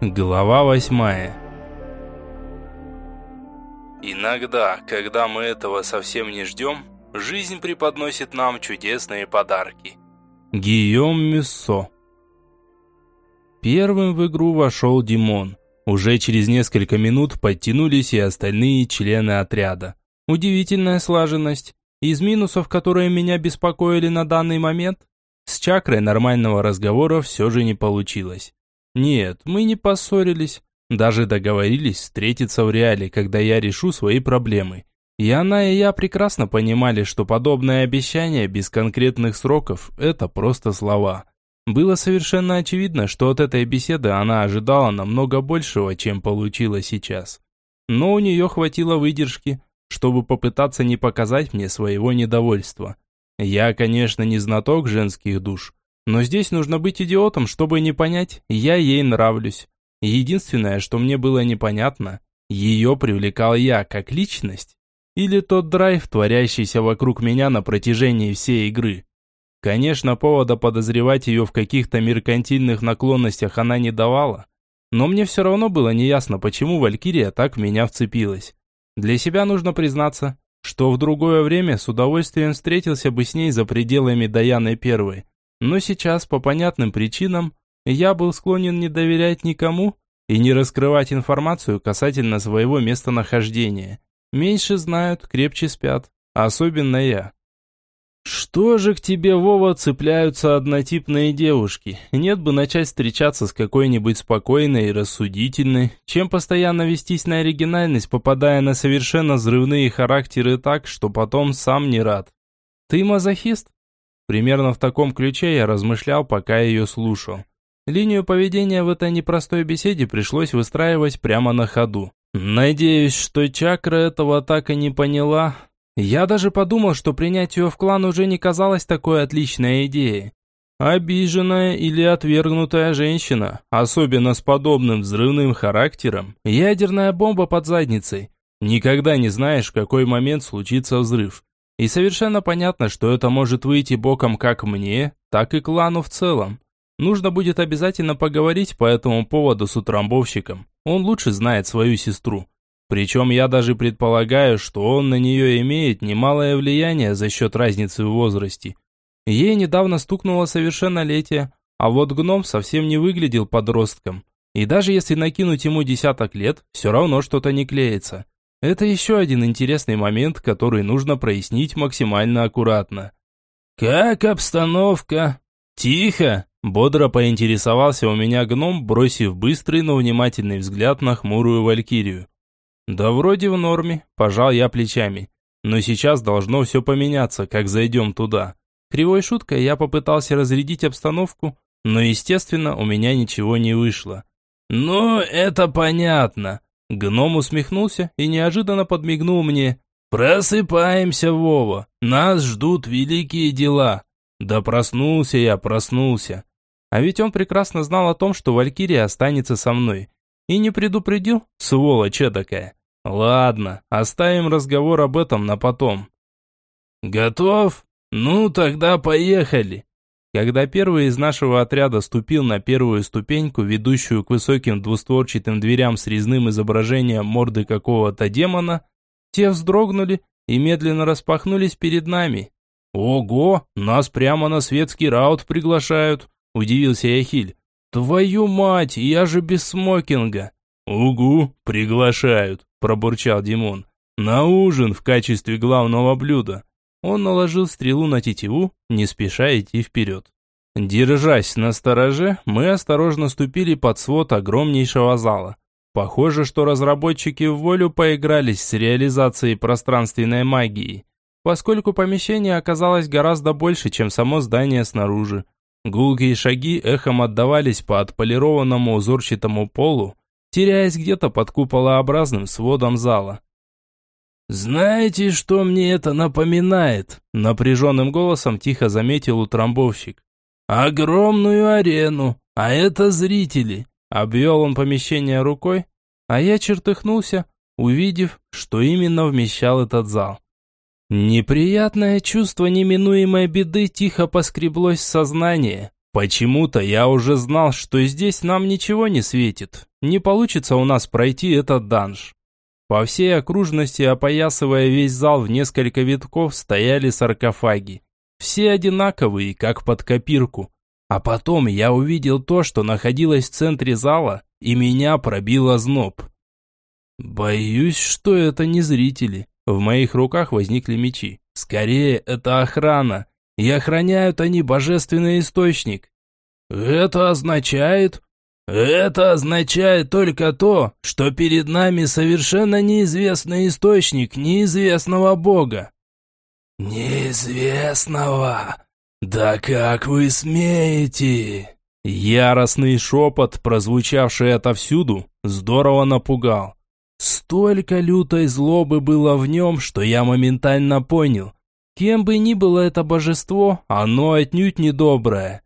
Глава восьмая Иногда, когда мы этого совсем не ждем, жизнь преподносит нам чудесные подарки. Гийом Мюссо Первым в игру вошел Димон. Уже через несколько минут подтянулись и остальные члены отряда. Удивительная слаженность. Из минусов, которые меня беспокоили на данный момент, с чакрой нормального разговора все же не получилось. Нет, мы не поссорились, даже договорились встретиться в реале, когда я решу свои проблемы. И она, и я прекрасно понимали, что подобное обещание без конкретных сроков – это просто слова. Было совершенно очевидно, что от этой беседы она ожидала намного большего, чем получила сейчас. Но у нее хватило выдержки, чтобы попытаться не показать мне своего недовольства. Я, конечно, не знаток женских душ, но здесь нужно быть идиотом, чтобы не понять, я ей нравлюсь. Единственное, что мне было непонятно, ее привлекал я как личность или тот драйв, творящийся вокруг меня на протяжении всей игры. Конечно, повода подозревать ее в каких-то меркантильных наклонностях она не давала, но мне все равно было неясно, почему Валькирия так в меня вцепилась. Для себя нужно признаться, что в другое время с удовольствием встретился бы с ней за пределами Даяны Первой. Но сейчас, по понятным причинам, я был склонен не доверять никому и не раскрывать информацию касательно своего местонахождения. Меньше знают, крепче спят, особенно я. Что же к тебе, Вова, цепляются однотипные девушки? Нет бы начать встречаться с какой-нибудь спокойной и рассудительной, чем постоянно вестись на оригинальность, попадая на совершенно взрывные характеры так, что потом сам не рад. Ты мазохист? Примерно в таком ключе я размышлял, пока ее слушал. Линию поведения в этой непростой беседе пришлось выстраивать прямо на ходу. Надеюсь, что чакра этого так и не поняла, я даже подумал, что принять ее в клан уже не казалось такой отличной идеей. Обиженная или отвергнутая женщина, особенно с подобным взрывным характером, ядерная бомба под задницей. Никогда не знаешь, в какой момент случится взрыв. И совершенно понятно, что это может выйти боком как мне, так и клану в целом. Нужно будет обязательно поговорить по этому поводу с утрамбовщиком. Он лучше знает свою сестру. Причем я даже предполагаю, что он на нее имеет немалое влияние за счет разницы в возрасте. Ей недавно стукнуло совершеннолетие, а вот гном совсем не выглядел подростком. И даже если накинуть ему десяток лет, все равно что-то не клеится. Это еще один интересный момент, который нужно прояснить максимально аккуратно. «Как обстановка?» «Тихо!» – бодро поинтересовался у меня гном, бросив быстрый, но внимательный взгляд на хмурую валькирию. «Да вроде в норме», – пожал я плечами. «Но сейчас должно все поменяться, как зайдем туда». Кривой шуткой я попытался разрядить обстановку, но, естественно, у меня ничего не вышло. «Ну, это понятно». Гном усмехнулся и неожиданно подмигнул мне. «Просыпаемся, Вова, нас ждут великие дела». Да проснулся я, проснулся. А ведь он прекрасно знал о том, что Валькирия останется со мной. И не предупредил, сволочь такая. Ладно, оставим разговор об этом на потом. Готов? Ну, тогда поехали. Когда первый из нашего отряда ступил на первую ступеньку, ведущую к высоким двустворчатым дверям с резным изображением морды какого-то демона, те вздрогнули и медленно распахнулись перед нами. «Ого, нас прямо на светский раут приглашают», – удивился Яхиль. «Твою мать, я же без смокинга!» «Угу, приглашают», – пробурчал Димон. «На ужин в качестве главного блюда». Он наложил стрелу на тетиву, не спеша идти вперед. Держась на стороже, мы осторожно ступили под свод огромнейшего зала. Похоже, что разработчики в волю поигрались с реализацией пространственной магии, поскольку помещение оказалось гораздо больше, чем само здание снаружи. Гулкие шаги эхом отдавались по отполированному узорчатому полу, теряясь где-то под куполообразным сводом зала. «Знаете, что мне это напоминает?» Напряженным голосом тихо заметил утрамбовщик. «Огромную арену, а это зрители!» Обвел он помещение рукой, а я чертыхнулся, увидев, что именно вмещал этот зал. Неприятное чувство неминуемой беды тихо поскреблось в сознание. Почему-то я уже знал, что здесь нам ничего не светит. Не получится у нас пройти этот данж. По всей окружности, опоясывая весь зал в несколько витков, стояли саркофаги. Все одинаковые, как под копирку. А потом я увидел то, что находилось в центре зала, и меня пробило зноб. Боюсь, что это не зрители. В моих руках возникли мечи. Скорее, это охрана. И охраняют они божественный источник. Это означает... Это означает только то, что перед нами совершенно неизвестный источник неизвестного бога. Неизвестного? Да как вы смеете? Яростный шепот, прозвучавший отовсюду, здорово напугал. Столько лютой злобы было в нем, что я моментально понял. Кем бы ни было это божество, оно отнюдь не доброе.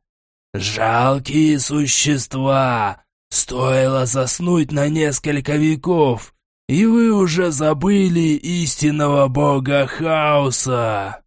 «Жалкие существа! Стоило заснуть на несколько веков, и вы уже забыли истинного бога хаоса!»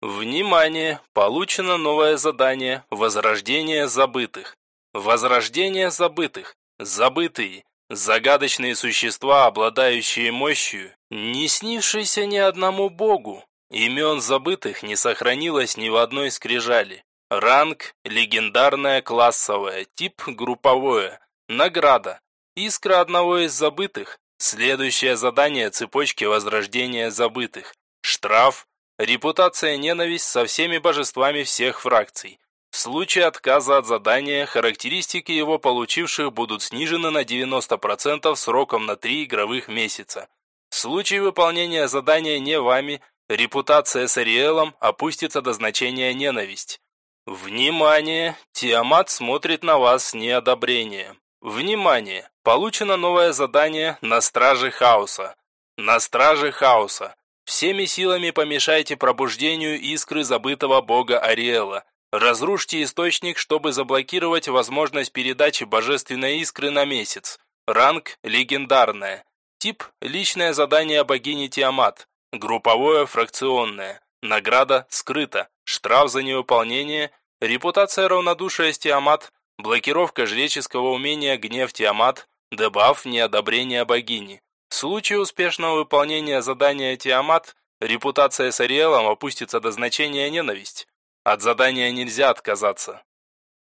Внимание! Получено новое задание «Возрождение забытых». Возрождение забытых. Забытые. Загадочные существа, обладающие мощью, не снившиеся ни одному богу. Имен забытых не сохранилось ни в одной скрижали. Ранг – легендарное классовое, тип – групповое. Награда – искра одного из забытых. Следующее задание цепочки возрождения забытых. Штраф – репутация ненависть со всеми божествами всех фракций. В случае отказа от задания, характеристики его получивших будут снижены на 90% сроком на 3 игровых месяца. В случае выполнения задания не вами, репутация с Ариэлом опустится до значения ненависть. Внимание! Тиамат смотрит на вас с неодобрением. Внимание! Получено новое задание на Страже Хаоса. На Страже Хаоса. Всеми силами помешайте пробуждению искры забытого бога Ариэла. Разрушьте источник, чтобы заблокировать возможность передачи божественной искры на месяц. Ранг – легендарная. Тип – личное задание богини Тиамат. Групповое – фракционное. Награда – скрыта. Штраф за невыполнение Репутация равнодушия Тиамат, блокировка жреческого умения гнев Тиамат, дебаф неодобрения богини. В случае успешного выполнения задания Тиамат, репутация с Ариэлом опустится до значения ненависть. От задания нельзя отказаться.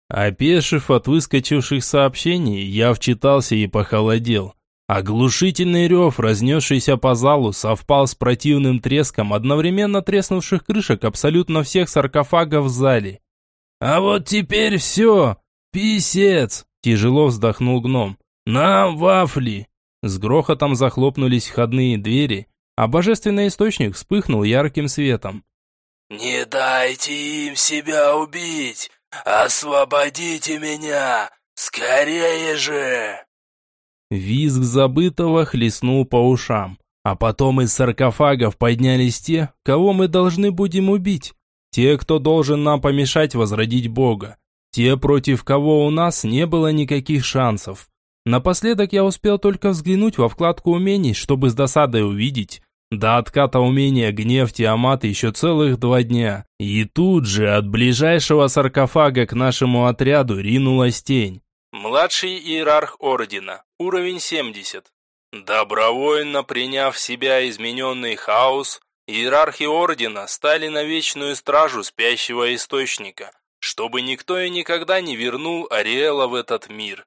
Опешив от выскочивших сообщений, я вчитался и похолодел. Оглушительный рев, разнесшийся по залу, совпал с противным треском одновременно треснувших крышек абсолютно всех саркофагов в зале. «А вот теперь все! Писец!» – тяжело вздохнул гном. «Нам вафли!» С грохотом захлопнулись входные двери, а божественный источник вспыхнул ярким светом. «Не дайте им себя убить! Освободите меня! Скорее же!» Визг забытого хлестнул по ушам, а потом из саркофагов поднялись те, кого мы должны будем убить. Те, кто должен нам помешать возродить Бога. Те, против кого у нас не было никаких шансов. Напоследок я успел только взглянуть во вкладку умений, чтобы с досадой увидеть. До отката умения гнев Тиамат еще целых два дня. И тут же от ближайшего саркофага к нашему отряду ринулась тень. Младший иерарх Ордена, уровень 70. Добровольно приняв в себя измененный хаос, Иерархи Ордена стали на вечную стражу спящего источника, чтобы никто и никогда не вернул Ариэла в этот мир.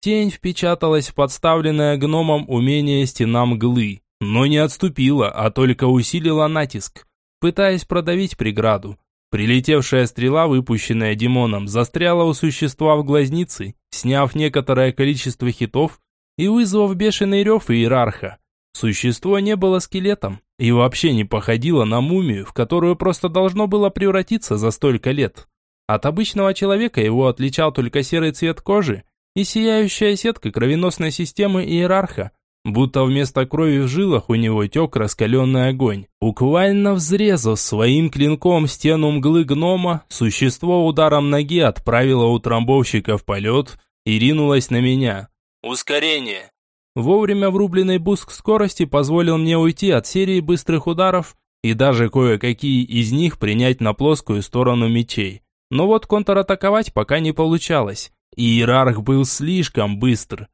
Тень впечаталась в подставленное гномом умение стена мглы, но не отступила, а только усилила натиск, пытаясь продавить преграду. Прилетевшая стрела, выпущенная демоном, застряла у существа в глазнице, сняв некоторое количество хитов и вызвав бешеный рев иерарха. Существо не было скелетом и вообще не походило на мумию, в которую просто должно было превратиться за столько лет. От обычного человека его отличал только серый цвет кожи и сияющая сетка кровеносной системы иерарха, будто вместо крови в жилах у него тек раскаленный огонь. Буквально взрезав своим клинком стену мглы гнома, существо ударом ноги отправило утрамбовщика в полет и ринулось на меня. «Ускорение! Вовремя врубленный буск скорости позволил мне уйти от серии быстрых ударов и даже кое-какие из них принять на плоскую сторону мечей. но вот контратаковать пока не получалось. Иерарх был слишком быстр.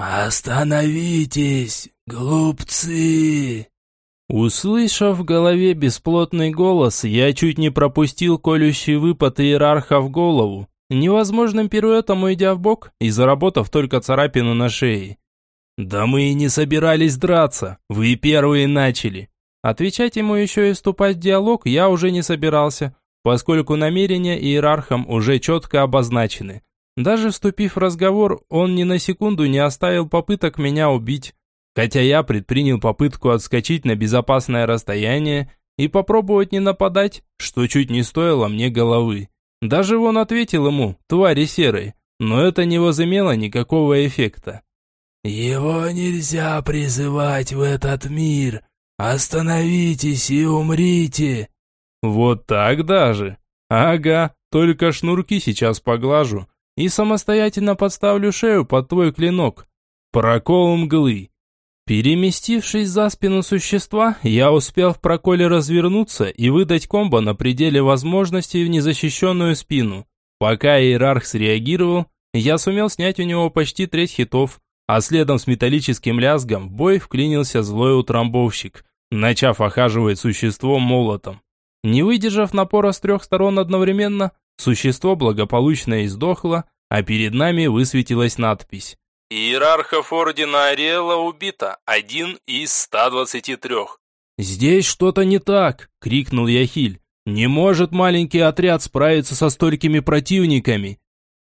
«Остановитесь, глупцы!» Услышав в голове бесплотный голос, я чуть не пропустил колющий выпад иерарха в голову, невозможным пируэтом уйдя в бок и заработав только царапину на шее. «Да мы и не собирались драться, вы первые начали». Отвечать ему еще и вступать в диалог я уже не собирался, поскольку намерения иерархам уже четко обозначены. Даже вступив в разговор, он ни на секунду не оставил попыток меня убить, хотя я предпринял попытку отскочить на безопасное расстояние и попробовать не нападать, что чуть не стоило мне головы. Даже он ответил ему, твари серой, но это не возымело никакого эффекта. «Его нельзя призывать в этот мир. Остановитесь и умрите!» «Вот так даже? Ага, только шнурки сейчас поглажу и самостоятельно подставлю шею под твой клинок. Прокол мглы. Переместившись за спину существа, я успел в проколе развернуться и выдать комбо на пределе возможностей в незащищенную спину. Пока иерарх среагировал, я сумел снять у него почти треть хитов, а следом с металлическим лязгом в бой вклинился злой утрамбовщик, начав охаживать существо молотом. Не выдержав напора с трех сторон одновременно, Существо благополучно издохло, а перед нами высветилась надпись. Иерархов Ордена Ариэла убито, один из 123. «Здесь что-то не так!» – крикнул Яхиль. «Не может маленький отряд справиться со столькими противниками!»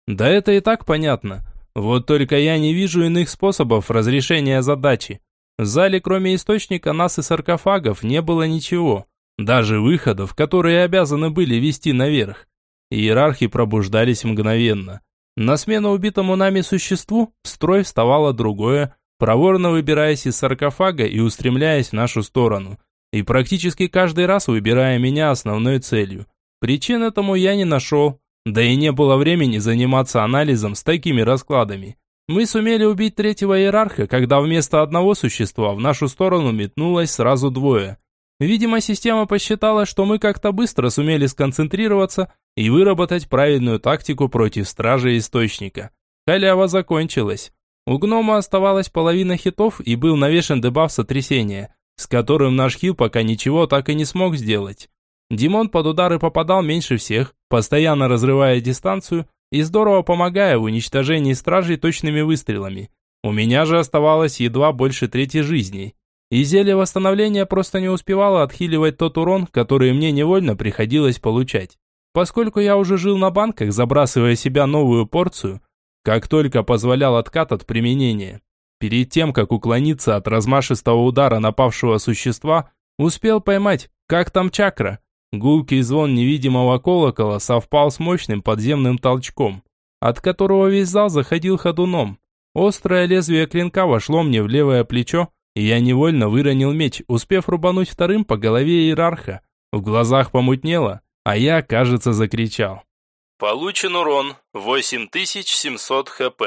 Да это и так понятно. Вот только я не вижу иных способов разрешения задачи. В зале, кроме источника нас и саркофагов, не было ничего. Даже выходов, которые обязаны были вести наверх. Иерархи пробуждались мгновенно. На смену убитому нами существу в строй вставало другое, проворно выбираясь из саркофага и устремляясь в нашу сторону. И практически каждый раз выбирая меня основной целью. Причин этому я не нашел, да и не было времени заниматься анализом с такими раскладами. Мы сумели убить третьего иерарха, когда вместо одного существа в нашу сторону метнулось сразу двое. Видимо, система посчитала, что мы как-то быстро сумели сконцентрироваться и выработать правильную тактику против стражи Источника. Халява закончилась. У гнома оставалась половина хитов и был навешен дебаф сотрясения, с которым наш хил пока ничего так и не смог сделать. Димон под удары попадал меньше всех, постоянно разрывая дистанцию и здорово помогая в уничтожении стражей точными выстрелами. У меня же оставалось едва больше трети жизней. И зелье восстановления просто не успевало отхиливать тот урон, который мне невольно приходилось получать. Поскольку я уже жил на банках, забрасывая себя новую порцию, как только позволял откат от применения. Перед тем, как уклониться от размашистого удара напавшего существа, успел поймать, как там чакра. Гулкий звон невидимого колокола совпал с мощным подземным толчком, от которого весь зал заходил ходуном. Острое лезвие клинка вошло мне в левое плечо, и я невольно выронил меч, успев рубануть вторым по голове иерарха. В глазах помутнело, а я, кажется, закричал. Получен урон 8700 хп.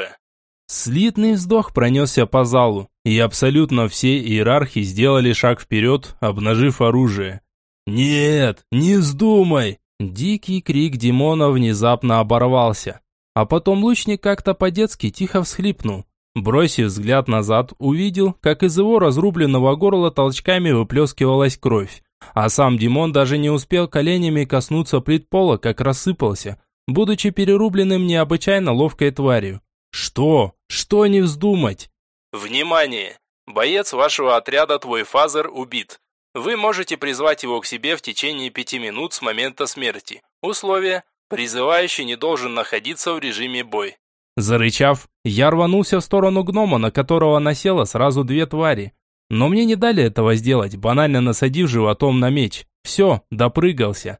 Слитный вздох пронесся по залу, и абсолютно все иерархи сделали шаг вперед, обнажив оружие. «Нет, не вздумай!» Дикий крик Димона внезапно оборвался. А потом лучник как-то по-детски тихо всхлипнул. Бросив взгляд назад, увидел, как из его разрубленного горла толчками выплескивалась кровь. А сам Димон даже не успел коленями коснуться плит пола, как рассыпался, будучи перерубленным необычайно ловкой тварью. Что? Что не вздумать? Внимание! Боец вашего отряда Твой Фазер убит. Вы можете призвать его к себе в течение пяти минут с момента смерти. Условие – призывающий не должен находиться в режиме бой. Зарычав, я рванулся в сторону гнома, на которого насело сразу две твари. Но мне не дали этого сделать, банально насадив животом на меч. Все, допрыгался.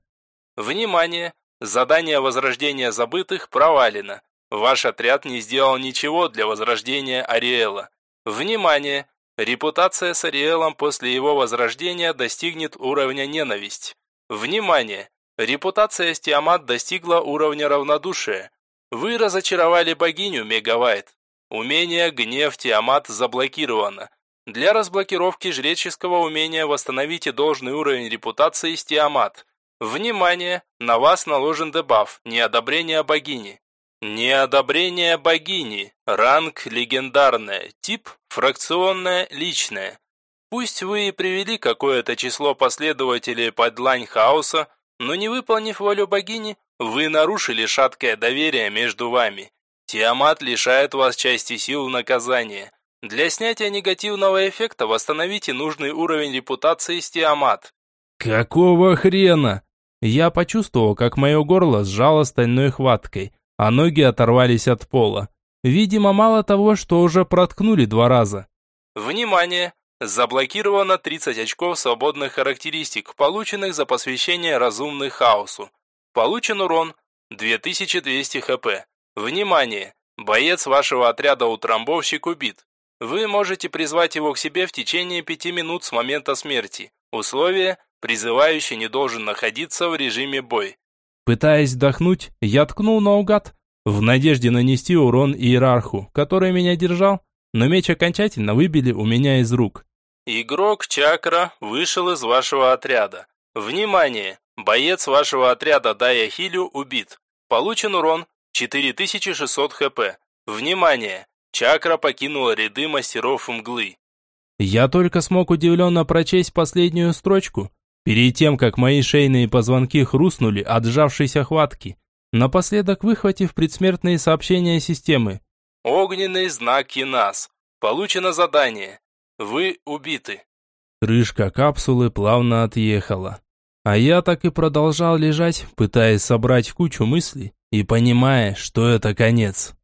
Внимание! Задание возрождения забытых провалено. Ваш отряд не сделал ничего для возрождения Ариэла. Внимание! Репутация с Ариэлом после его возрождения достигнет уровня ненависть. Внимание! Репутация с Тиамат достигла уровня равнодушия. Вы разочаровали богиню Мегавайт. Умение Гнев Тиамат заблокировано. Для разблокировки жреческого умения восстановите должный уровень репутации с Тиамат. Внимание! На вас наложен дебаф «Неодобрение богини». Неодобрение богини. Ранг легендарное. Тип фракционное личное. Пусть вы и привели какое-то число последователей под лань хаоса, но не выполнив волю богини, вы нарушили шаткое доверие между вами. Тиамат лишает вас части сил наказания. Для снятия негативного эффекта восстановите нужный уровень репутации с Тиамат. Какого хрена? Я почувствовал, как мое горло сжало стальной хваткой, а ноги оторвались от пола. Видимо, мало того, что уже проткнули два раза. Внимание! Заблокировано 30 очков свободных характеристик, полученных за посвящение разумных хаосу. Получен урон 2200 хп. Внимание! Боец вашего отряда утрамбовщик убит. Вы можете призвать его к себе в течение пяти минут с момента смерти. Условие – призывающий не должен находиться в режиме бой. Пытаясь вдохнуть, я ткнул наугад, в надежде нанести урон иерарху, который меня держал, но меч окончательно выбили у меня из рук. Игрок Чакра вышел из вашего отряда. Внимание! Боец вашего отряда Дая Хилю убит. Получен урон 4600 хп. Внимание! Чакра покинула ряды мастеров мглы. Я только смог удивленно прочесть последнюю строчку, перед тем, как мои шейные позвонки хрустнули от сжавшейся хватки, напоследок выхватив предсмертные сообщения системы. Огненный знак Кинас. Получено задание. Вы убиты. Крышка капсулы плавно отъехала. А я так и продолжал лежать, пытаясь собрать кучу мыслей и понимая, что это конец.